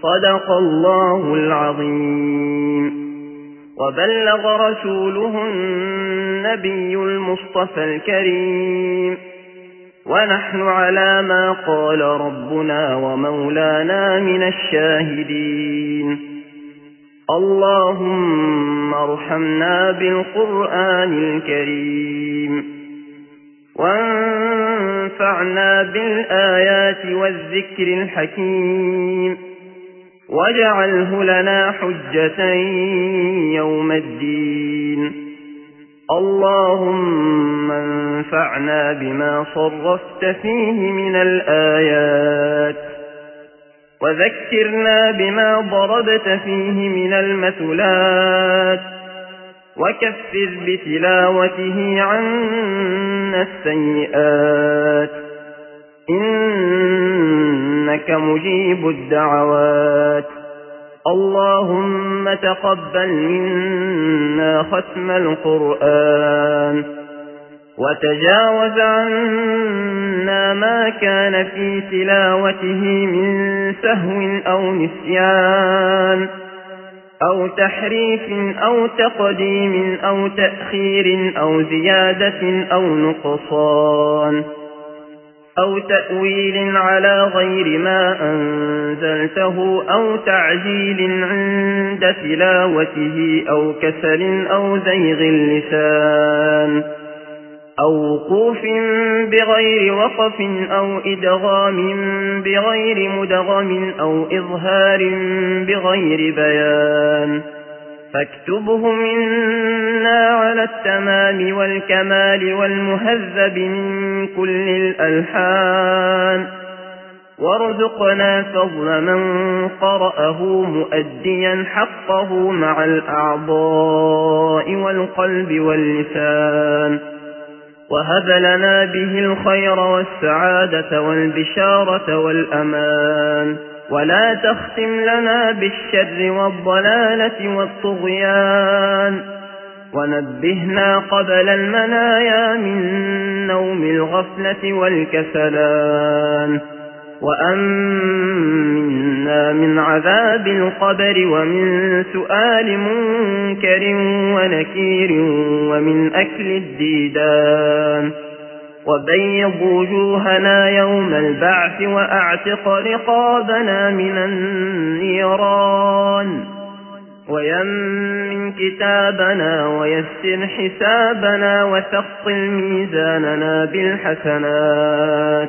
صدق الله العظيم. وبلغ رسوله النبي المصطفى الكريم. ونحن على ما قال ربنا ومولانا من الشاهدين. اللهم ارحمنا بالقرآن الكريم. وانفعنا بالآيات والذكر الحكيم. واجعله لنا حجة يوم الدين. اللهم انفعنا بما صرفت فيه من الآيات وذكرنا بما ضربت فيه من المثلات وكفر بتلاوته عنا السيئات. إنك مجيب الدعوات. اللهم تقبل منا ختم القرآن وتجاوز عنا ما كان في تلاوته من سهو أو نسيان أو تحريف أو تقديم أو تأخير أو زيادة أو نقصان. أو تأويل على غير ما أنزلته أو تعجيل عند تلاوته أو كسل أو زيغ اللسان أو وقوف بغير وقف أو إدغام بغير مدغم أو إظهار بغير بيان فاكتبه منا على التمام والكمال والمهذب من كل الألحان. وارزقنا فضل من قرأه مؤديا حقه مع الأعضاء والقلب واللسان. وهب لنا به الخير والسعادة والبشارة والأمان. ولا تختم لنا بالشر والضلالة والطغيان ونبهنا قبل المنايا من نوم الغفلة والكسلان وأمنا من عذاب القبر ومن سؤال منكر ونكير ومن أكل الديدان وبيض وجوهنا يوم البعث وأعتق رقابنا من النيران ويمن كتابنا ويسر حسابنا وثقل ميزاننا بالحسنات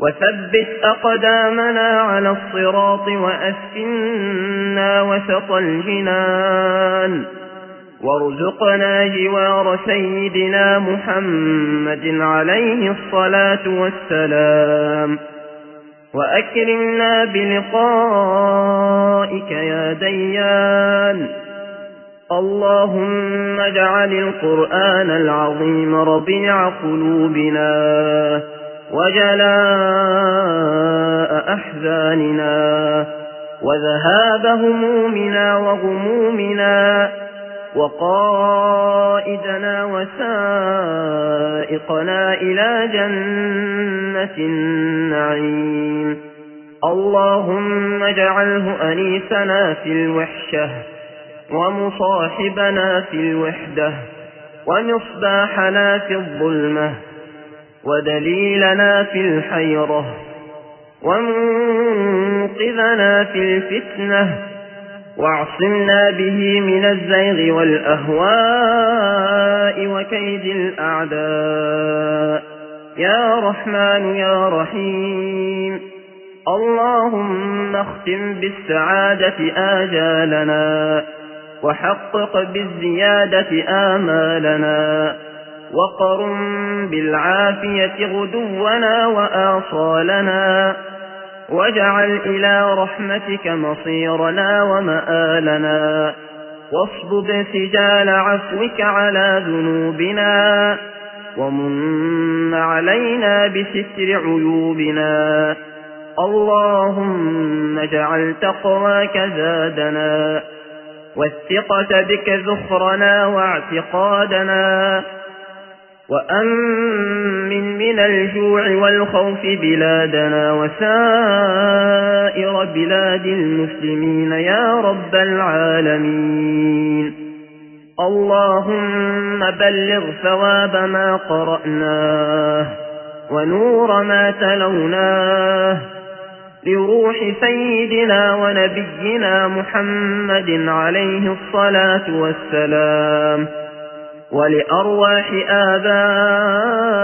وثبت أقدامنا على الصراط وأسكنا وسط الجنان وارزقنا جوار سيدنا محمد عليه الصلاة والسلام وأكرمنا بلقائك يا ديان اللهم اجعل القرآن العظيم ربيع قلوبنا وجلاء أحزاننا وذهاب همومنا وغمومنا وقائدنا وسائقنا إلى جنة النعيم. اللهم اجعله أنيسنا في الوحشة ومصاحبنا في الوحدة ومصباحنا في الظلمة ودليلنا في الحيرة ومنقذنا في الفتنة واعصمنا به من الزيغ والأهواء وكيد الأعداء يا رحمن يا رحيم اللهم اختم بالسعادة آجالنا وحقق بالزيادة آمالنا وقرم بالعافية غدونا وآصالنا واجعل إلى رحمتك مصيرنا ومآلنا. واصبب سجال عفوك على ذنوبنا. ومن علينا بستر عيوبنا. اللهم اجعل تقواك زادنا. والثقة بك ذخرنا واعتقادنا. وأمن من الجوع والخوف بلادنا وسائر بلاد المسلمين يا رب العالمين اللهم بلغ ثواب ما قرأناه ونور ما تلوناه لروح سيدنا ونبينا محمد عليه الصلاة والسلام ولأرواح آبائه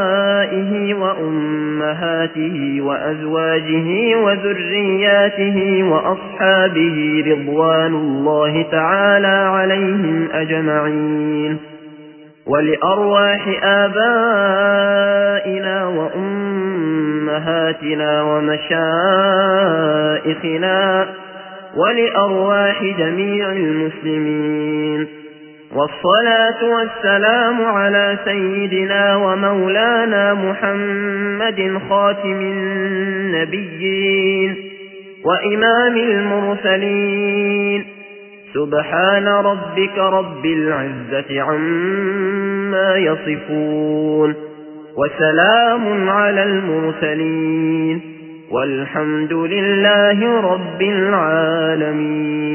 وأمهاته وأزواجه وذرياته وأصحابه رضوان الله تعالى عليهم أجمعين. ولأرواح آبائنا وأمهاتنا ومشائخنا ولأرواح جميع المسلمين. والصلاة والسلام على سيدنا ومولانا محمد خاتم النبيين وإمام المرسلين. سبحان ربك رب العزة عما يصفون وسلام على المرسلين. والحمد لله رب العالمين.